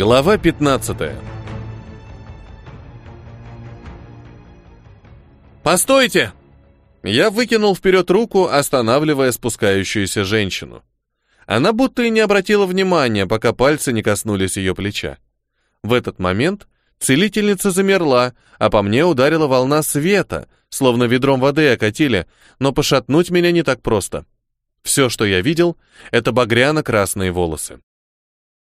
Глава 15 «Постойте!» Я выкинул вперед руку, останавливая спускающуюся женщину. Она будто и не обратила внимания, пока пальцы не коснулись ее плеча. В этот момент целительница замерла, а по мне ударила волна света, словно ведром воды окатили, но пошатнуть меня не так просто. Все, что я видел, это багряно-красные волосы.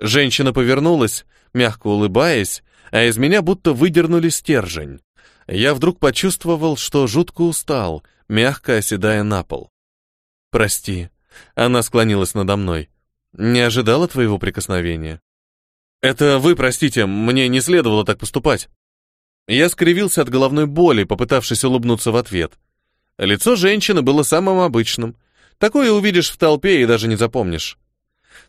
Женщина повернулась, мягко улыбаясь, а из меня будто выдернули стержень. Я вдруг почувствовал, что жутко устал, мягко оседая на пол. «Прости», — она склонилась надо мной. «Не ожидала твоего прикосновения». «Это вы, простите, мне не следовало так поступать». Я скривился от головной боли, попытавшись улыбнуться в ответ. Лицо женщины было самым обычным. Такое увидишь в толпе и даже не запомнишь.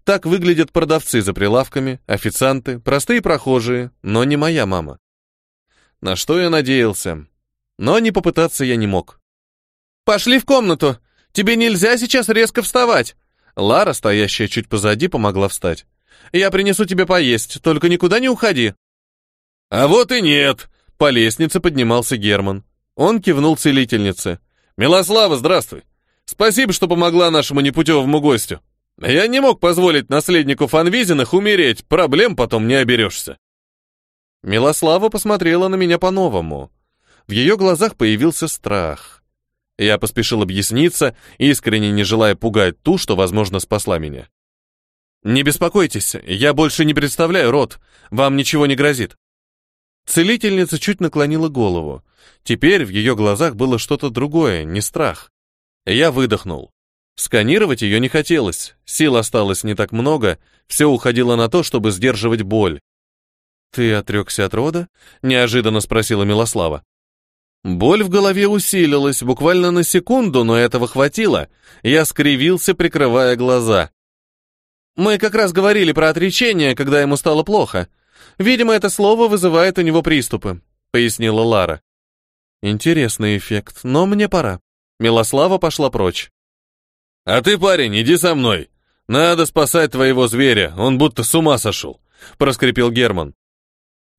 Так выглядят продавцы за прилавками, официанты, простые прохожие, но не моя мама. На что я надеялся? Но не попытаться я не мог. «Пошли в комнату! Тебе нельзя сейчас резко вставать!» Лара, стоящая чуть позади, помогла встать. «Я принесу тебе поесть, только никуда не уходи!» «А вот и нет!» — по лестнице поднимался Герман. Он кивнул целительнице. «Милослава, здравствуй! Спасибо, что помогла нашему непутевому гостю!» Я не мог позволить наследнику Фанвизиных умереть, проблем потом не оберешься. Милослава посмотрела на меня по-новому. В ее глазах появился страх. Я поспешил объясниться, искренне не желая пугать ту, что, возможно, спасла меня. «Не беспокойтесь, я больше не представляю род, вам ничего не грозит». Целительница чуть наклонила голову. Теперь в ее глазах было что-то другое, не страх. Я выдохнул. Сканировать ее не хотелось, сил осталось не так много, все уходило на то, чтобы сдерживать боль. «Ты отрекся от рода?» — неожиданно спросила Милослава. Боль в голове усилилась буквально на секунду, но этого хватило. Я скривился, прикрывая глаза. «Мы как раз говорили про отречение, когда ему стало плохо. Видимо, это слово вызывает у него приступы», — пояснила Лара. «Интересный эффект, но мне пора». Милослава пошла прочь. «А ты, парень, иди со мной. Надо спасать твоего зверя, он будто с ума сошел», — проскрипел Герман.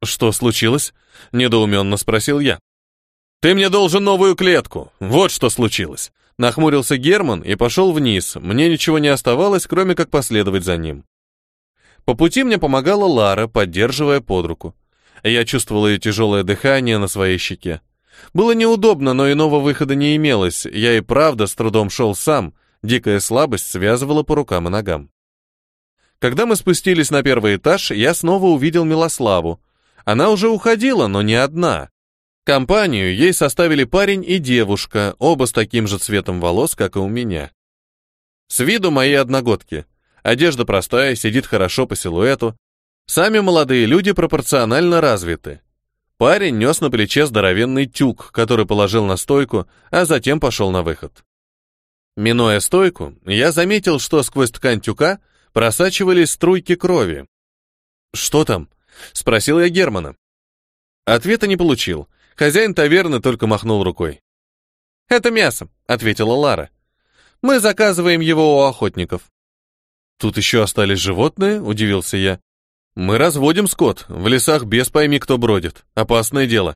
«Что случилось?» — недоуменно спросил я. «Ты мне должен новую клетку. Вот что случилось». Нахмурился Герман и пошел вниз. Мне ничего не оставалось, кроме как последовать за ним. По пути мне помогала Лара, поддерживая под руку. Я чувствовал ее тяжелое дыхание на своей щеке. Было неудобно, но иного выхода не имелось. Я и правда с трудом шел сам — Дикая слабость связывала по рукам и ногам. Когда мы спустились на первый этаж, я снова увидел Милославу. Она уже уходила, но не одна. Компанию ей составили парень и девушка, оба с таким же цветом волос, как и у меня. С виду мои одногодки. Одежда простая, сидит хорошо по силуэту. Сами молодые люди пропорционально развиты. Парень нес на плече здоровенный тюк, который положил на стойку, а затем пошел на выход. Минуя стойку, я заметил, что сквозь ткань тюка просачивались струйки крови. «Что там?» — спросил я Германа. Ответа не получил. Хозяин таверны только махнул рукой. «Это мясо», — ответила Лара. «Мы заказываем его у охотников». «Тут еще остались животные?» — удивился я. «Мы разводим скот. В лесах без пойми кто бродит. Опасное дело».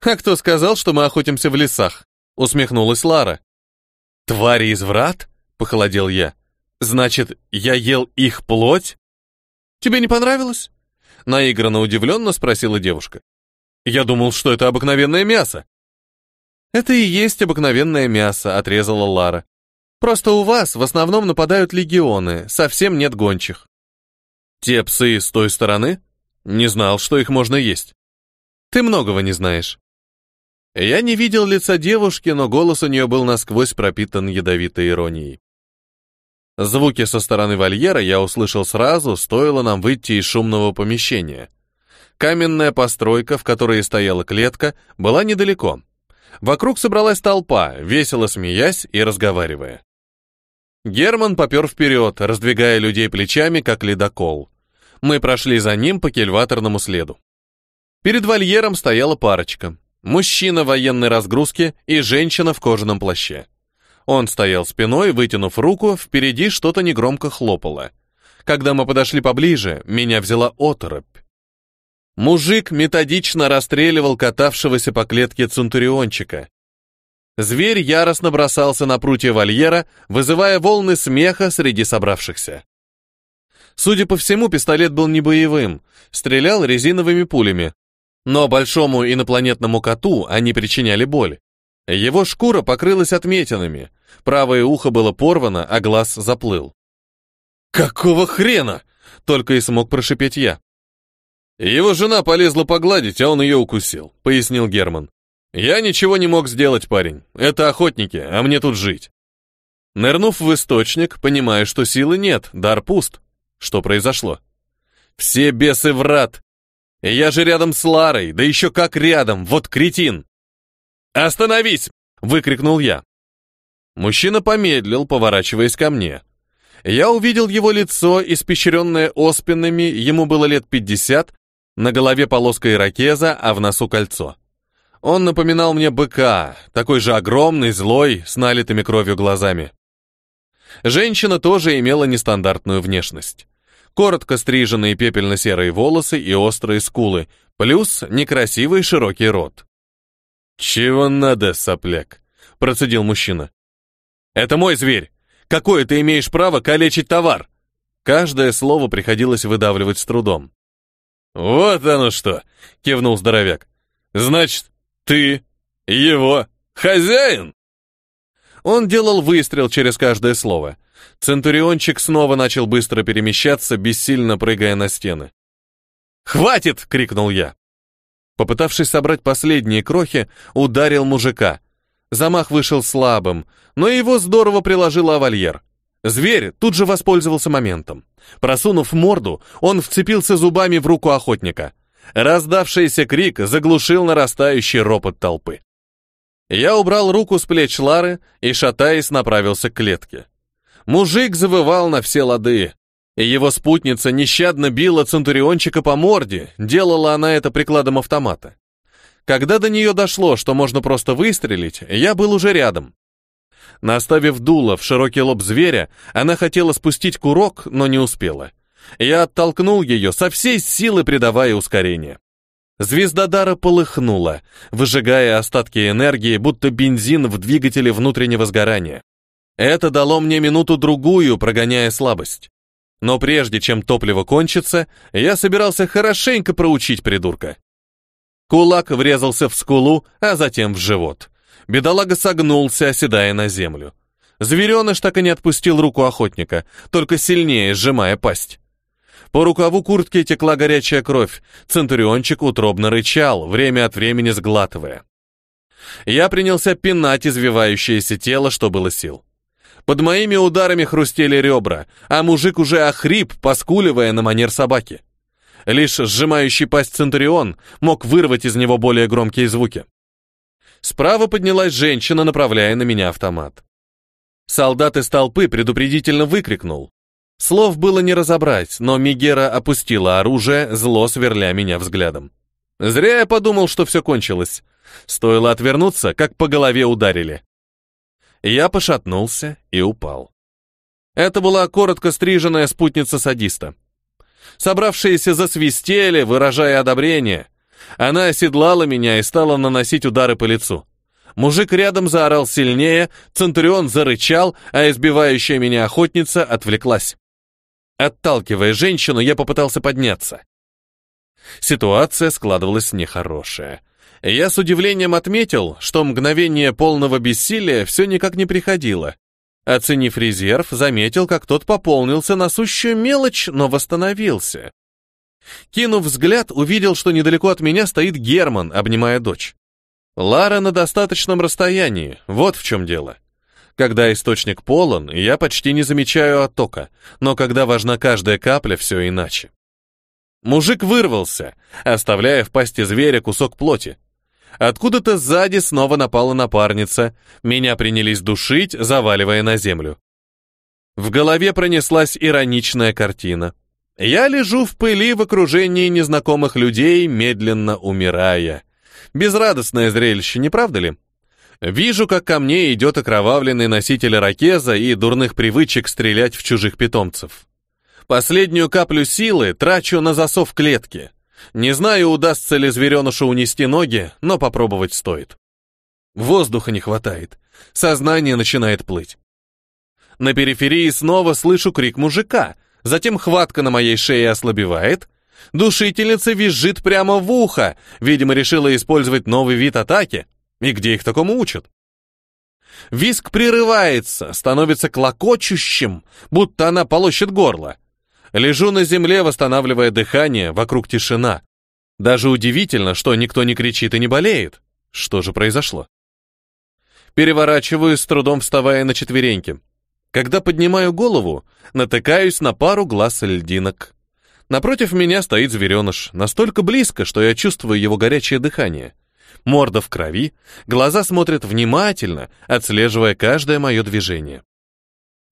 «А кто сказал, что мы охотимся в лесах?» — усмехнулась Лара. «Твари из врат?» — похолодел я. «Значит, я ел их плоть?» «Тебе не понравилось?» — наигранно удивленно спросила девушка. «Я думал, что это обыкновенное мясо». «Это и есть обыкновенное мясо», — отрезала Лара. «Просто у вас в основном нападают легионы, совсем нет гончих». «Те псы с той стороны? Не знал, что их можно есть». «Ты многого не знаешь». Я не видел лица девушки, но голос у нее был насквозь пропитан ядовитой иронией. Звуки со стороны вольера я услышал сразу, стоило нам выйти из шумного помещения. Каменная постройка, в которой стояла клетка, была недалеко. Вокруг собралась толпа, весело смеясь и разговаривая. Герман попер вперед, раздвигая людей плечами, как ледокол. Мы прошли за ним по кельваторному следу. Перед вольером стояла парочка. Мужчина в военной разгрузке и женщина в кожаном плаще. Он стоял спиной, вытянув руку, впереди что-то негромко хлопало. Когда мы подошли поближе, меня взяла оторопь. Мужик методично расстреливал катавшегося по клетке центуриончика. Зверь яростно бросался на прутья вольера, вызывая волны смеха среди собравшихся. Судя по всему, пистолет был не боевым, стрелял резиновыми пулями. Но большому инопланетному коту они причиняли боль. Его шкура покрылась отметинами, правое ухо было порвано, а глаз заплыл. «Какого хрена?» — только и смог прошипеть я. Его жена полезла погладить, а он ее укусил, пояснил Герман. Я ничего не мог сделать, парень. Это охотники, а мне тут жить. Нырнув в источник, понимая, что силы нет, дар пуст. Что произошло? Все бесы врат. Я же рядом с Ларой, да еще как рядом, вот кретин. «Остановись!» — выкрикнул я. Мужчина помедлил, поворачиваясь ко мне. Я увидел его лицо, испещренное оспинами, ему было лет пятьдесят, на голове полоска ирокеза, а в носу кольцо. Он напоминал мне быка, такой же огромный, злой, с налитыми кровью глазами. Женщина тоже имела нестандартную внешность. Коротко стриженные пепельно-серые волосы и острые скулы, плюс некрасивый широкий рот. «Чего надо, сопляк?» — процедил мужчина. «Это мой зверь. Какое ты имеешь право калечить товар?» Каждое слово приходилось выдавливать с трудом. «Вот оно что!» — кивнул здоровяк. «Значит, ты его хозяин?» Он делал выстрел через каждое слово. Центуриончик снова начал быстро перемещаться, бессильно прыгая на стены. «Хватит!» — крикнул я. Попытавшись собрать последние крохи, ударил мужика. Замах вышел слабым, но его здорово приложил авальер. Зверь тут же воспользовался моментом. Просунув морду, он вцепился зубами в руку охотника. Раздавшийся крик заглушил нарастающий ропот толпы. Я убрал руку с плеч Лары и, шатаясь, направился к клетке. Мужик завывал на все лады. И его спутница нещадно била Центуриончика по морде, делала она это прикладом автомата. Когда до нее дошло, что можно просто выстрелить, я был уже рядом. Наставив дуло в широкий лоб зверя, она хотела спустить курок, но не успела. Я оттолкнул ее, со всей силы придавая ускорение. Звезда дара полыхнула, выжигая остатки энергии, будто бензин в двигателе внутреннего сгорания. Это дало мне минуту-другую, прогоняя слабость. Но прежде чем топливо кончится, я собирался хорошенько проучить придурка. Кулак врезался в скулу, а затем в живот. Бедолага согнулся, оседая на землю. Звереныш так и не отпустил руку охотника, только сильнее сжимая пасть. По рукаву куртки текла горячая кровь, центуриончик утробно рычал, время от времени сглатывая. Я принялся пинать извивающееся тело, что было сил. Под моими ударами хрустели ребра, а мужик уже охрип, поскуливая на манер собаки. Лишь сжимающий пасть Центурион мог вырвать из него более громкие звуки. Справа поднялась женщина, направляя на меня автомат. Солдат из толпы предупредительно выкрикнул. Слов было не разобрать, но Мигера опустила оружие, зло сверля меня взглядом. Зря я подумал, что все кончилось. Стоило отвернуться, как по голове ударили. Я пошатнулся и упал. Это была коротко стриженная спутница садиста. Собравшиеся засвистели, выражая одобрение. Она оседлала меня и стала наносить удары по лицу. Мужик рядом заорал сильнее, Центурион зарычал, а избивающая меня охотница отвлеклась. Отталкивая женщину, я попытался подняться. Ситуация складывалась нехорошая. Я с удивлением отметил, что мгновение полного бессилия все никак не приходило. Оценив резерв, заметил, как тот пополнился на сущую мелочь, но восстановился. Кинув взгляд, увидел, что недалеко от меня стоит Герман, обнимая дочь. Лара на достаточном расстоянии, вот в чем дело. Когда источник полон, я почти не замечаю оттока, но когда важна каждая капля, все иначе. Мужик вырвался, оставляя в пасти зверя кусок плоти. Откуда-то сзади снова напала напарница, меня принялись душить, заваливая на землю. В голове пронеслась ироничная картина. Я лежу в пыли в окружении незнакомых людей, медленно умирая. Безрадостное зрелище, не правда ли? Вижу, как ко мне идет окровавленный носитель ракеза и дурных привычек стрелять в чужих питомцев. Последнюю каплю силы трачу на засов клетки. Не знаю, удастся ли зверенышу унести ноги, но попробовать стоит. Воздуха не хватает. Сознание начинает плыть. На периферии снова слышу крик мужика, затем хватка на моей шее ослабевает, душительница визжит прямо в ухо, видимо, решила использовать новый вид атаки. И где их такому учат? Виск прерывается, становится клокочущим, будто она полощет горло. Лежу на земле, восстанавливая дыхание, вокруг тишина. Даже удивительно, что никто не кричит и не болеет. Что же произошло? Переворачиваюсь, с трудом вставая на четвереньки. Когда поднимаю голову, натыкаюсь на пару глаз льдинок. Напротив меня стоит звереныш, настолько близко, что я чувствую его горячее дыхание. Морда в крови, глаза смотрят внимательно, отслеживая каждое мое движение.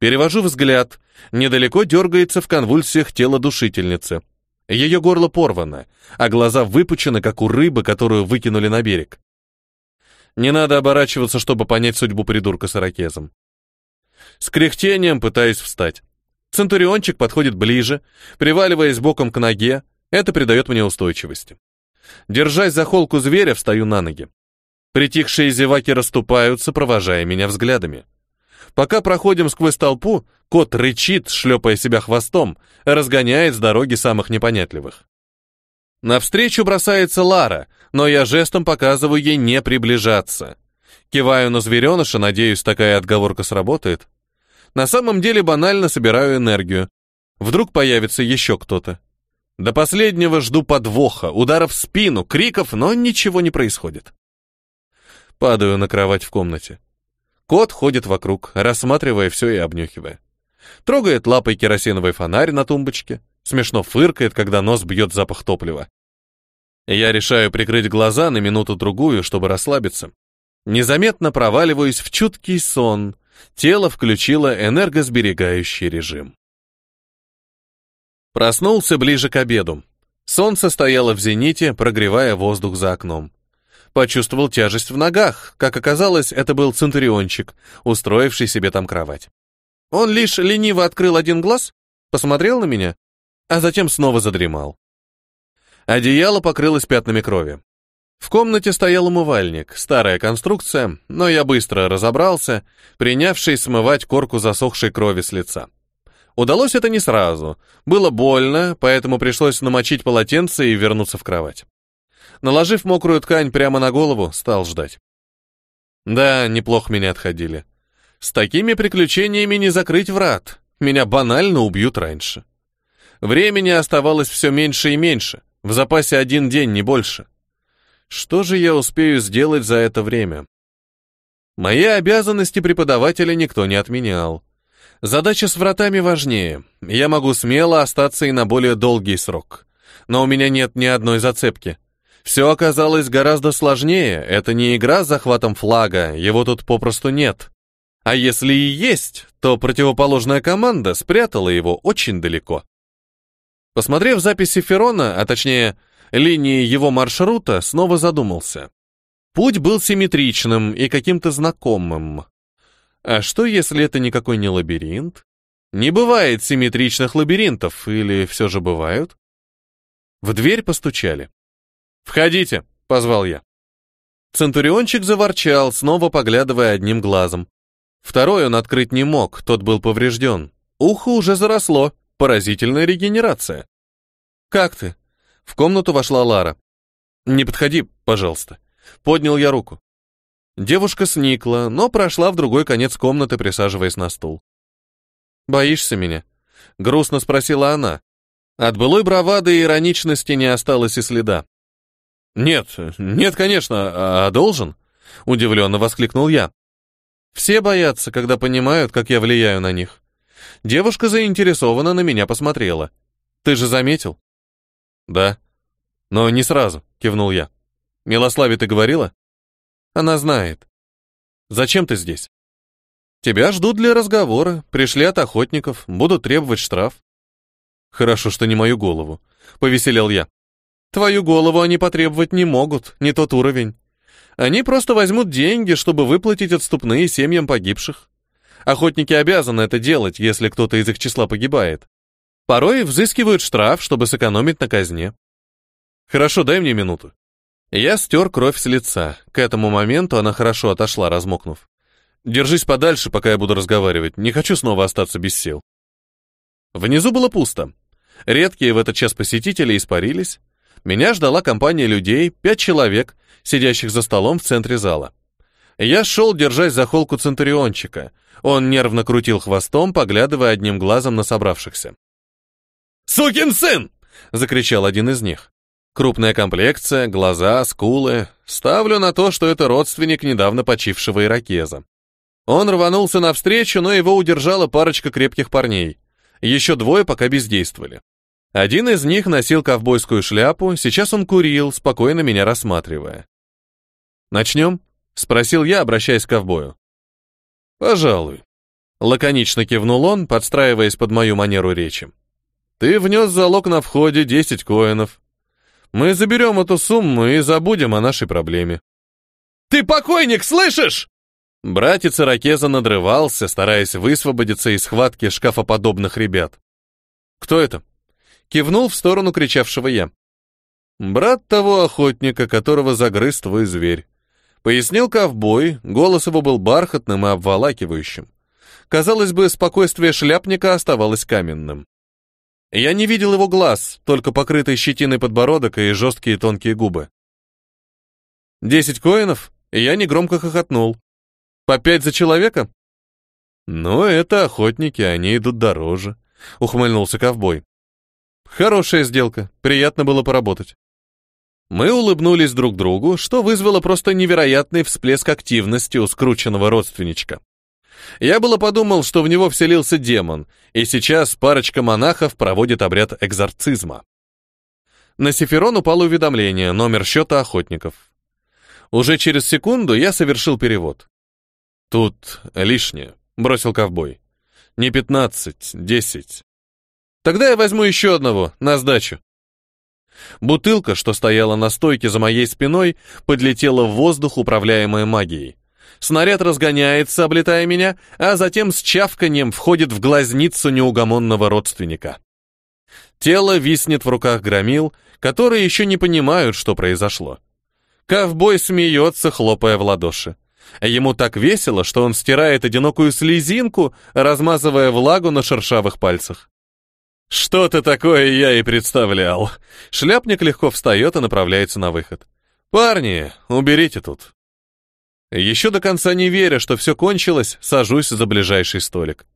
Перевожу взгляд. Недалеко дергается в конвульсиях тело душительницы. Ее горло порвано, а глаза выпучены, как у рыбы, которую выкинули на берег. Не надо оборачиваться, чтобы понять судьбу придурка с ирокезом. С кряхтением пытаюсь встать. Центуриончик подходит ближе, приваливаясь боком к ноге. Это придает мне устойчивости. Держась за холку зверя, встаю на ноги. Притихшие зеваки расступаются, провожая меня взглядами. Пока проходим сквозь толпу, кот рычит, шлепая себя хвостом, разгоняет с дороги самых непонятливых. Навстречу бросается Лара, но я жестом показываю ей не приближаться. Киваю на звереныша, надеюсь, такая отговорка сработает. На самом деле банально собираю энергию. Вдруг появится еще кто-то. До последнего жду подвоха, ударов в спину, криков, но ничего не происходит. Падаю на кровать в комнате. Кот ходит вокруг, рассматривая все и обнюхивая. Трогает лапой керосиновый фонарь на тумбочке, смешно фыркает, когда нос бьет запах топлива. Я решаю прикрыть глаза на минуту-другую, чтобы расслабиться. Незаметно проваливаюсь в чуткий сон. Тело включило энергосберегающий режим. Проснулся ближе к обеду. Солнце стояло в зените, прогревая воздух за окном. Почувствовал тяжесть в ногах. Как оказалось, это был центуриончик, устроивший себе там кровать. Он лишь лениво открыл один глаз, посмотрел на меня, а затем снова задремал. Одеяло покрылось пятнами крови. В комнате стоял умывальник, старая конструкция, но я быстро разобрался, принявший смывать корку засохшей крови с лица. Удалось это не сразу. Было больно, поэтому пришлось намочить полотенце и вернуться в кровать. Наложив мокрую ткань прямо на голову, стал ждать. Да, неплохо меня отходили. С такими приключениями не закрыть врат. Меня банально убьют раньше. Времени оставалось все меньше и меньше. В запасе один день, не больше. Что же я успею сделать за это время? Мои обязанности преподавателя никто не отменял. Задача с вратами важнее. Я могу смело остаться и на более долгий срок. Но у меня нет ни одной зацепки. Все оказалось гораздо сложнее. Это не игра с захватом флага, его тут попросту нет. А если и есть, то противоположная команда спрятала его очень далеко. Посмотрев записи Ферона, а точнее, линии его маршрута, снова задумался. Путь был симметричным и каким-то знакомым. А что, если это никакой не лабиринт? Не бывает симметричных лабиринтов, или все же бывают? В дверь постучали. «Входите», — позвал я. Центуриончик заворчал, снова поглядывая одним глазом. Второй он открыть не мог, тот был поврежден. Ухо уже заросло, поразительная регенерация. «Как ты?» В комнату вошла Лара. «Не подходи, пожалуйста». Поднял я руку. Девушка сникла, но прошла в другой конец комнаты, присаживаясь на стул. «Боишься меня?» — грустно спросила она. От былой бравады и ироничности не осталось и следа. «Нет, нет, конечно, а должен?» — удивленно воскликнул я. «Все боятся, когда понимают, как я влияю на них. Девушка заинтересованно на меня посмотрела. Ты же заметил?» «Да». «Но не сразу», — кивнул я. «Милославе ты говорила?» «Она знает». «Зачем ты здесь?» «Тебя ждут для разговора, пришли от охотников, будут требовать штраф». «Хорошо, что не мою голову», — повеселел я. Твою голову они потребовать не могут, не тот уровень. Они просто возьмут деньги, чтобы выплатить отступные семьям погибших. Охотники обязаны это делать, если кто-то из их числа погибает. Порой взыскивают штраф, чтобы сэкономить на казне. Хорошо, дай мне минуту. Я стер кровь с лица. К этому моменту она хорошо отошла, размокнув. Держись подальше, пока я буду разговаривать. Не хочу снова остаться без сил. Внизу было пусто. Редкие в этот час посетители испарились. Меня ждала компания людей, пять человек, сидящих за столом в центре зала. Я шел, держась за холку Центуриончика. Он нервно крутил хвостом, поглядывая одним глазом на собравшихся. «Сукин сын!» — закричал один из них. Крупная комплекция, глаза, скулы. Ставлю на то, что это родственник недавно почившего иракеза. Он рванулся навстречу, но его удержала парочка крепких парней. Еще двое пока бездействовали. Один из них носил ковбойскую шляпу, сейчас он курил, спокойно меня рассматривая. «Начнем?» — спросил я, обращаясь к ковбою. «Пожалуй». Лаконично кивнул он, подстраиваясь под мою манеру речи. «Ты внес залог на входе 10 коинов. Мы заберем эту сумму и забудем о нашей проблеме. «Ты покойник, слышишь?» Братец Иракеза надрывался, стараясь высвободиться из схватки шкафоподобных ребят. «Кто это?» Кивнул в сторону кричавшего я. «Брат того охотника, которого загрыз твой зверь». Пояснил ковбой, голос его был бархатным и обволакивающим. Казалось бы, спокойствие шляпника оставалось каменным. Я не видел его глаз, только покрытый щетиной подбородок и жесткие тонкие губы. Десять коинов, и я негромко хохотнул. По пять за человека? Но это охотники, они идут дороже, ухмыльнулся ковбой. Хорошая сделка, приятно было поработать. Мы улыбнулись друг другу, что вызвало просто невероятный всплеск активности у скрученного родственничка. Я было подумал, что в него вселился демон, и сейчас парочка монахов проводит обряд экзорцизма. На Сеферон упало уведомление, номер счета охотников. Уже через секунду я совершил перевод. «Тут лишнее», — бросил ковбой. «Не пятнадцать, десять. Тогда я возьму еще одного, на сдачу». Бутылка, что стояла на стойке за моей спиной, подлетела в воздух, управляемая магией. Снаряд разгоняется, облетая меня, а затем с чавканием входит в глазницу неугомонного родственника. Тело виснет в руках громил, которые еще не понимают, что произошло. Ковбой смеется, хлопая в ладоши. Ему так весело, что он стирает одинокую слезинку, размазывая влагу на шершавых пальцах. Что-то такое я и представлял. Шляпник легко встает и направляется на выход. «Парни, уберите тут». Еще до конца не веря, что все кончилось, сажусь за ближайший столик.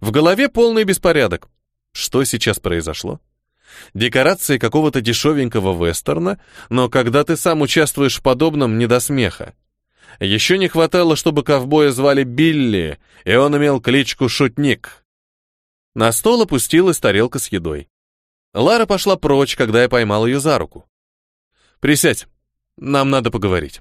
В голове полный беспорядок. Что сейчас произошло? Декорации какого-то дешевенького вестерна, но когда ты сам участвуешь в подобном, не до смеха. Еще не хватало, чтобы ковбоя звали Билли, и он имел кличку Шутник. На стол опустилась тарелка с едой. Лара пошла прочь, когда я поймал ее за руку. «Присядь, нам надо поговорить».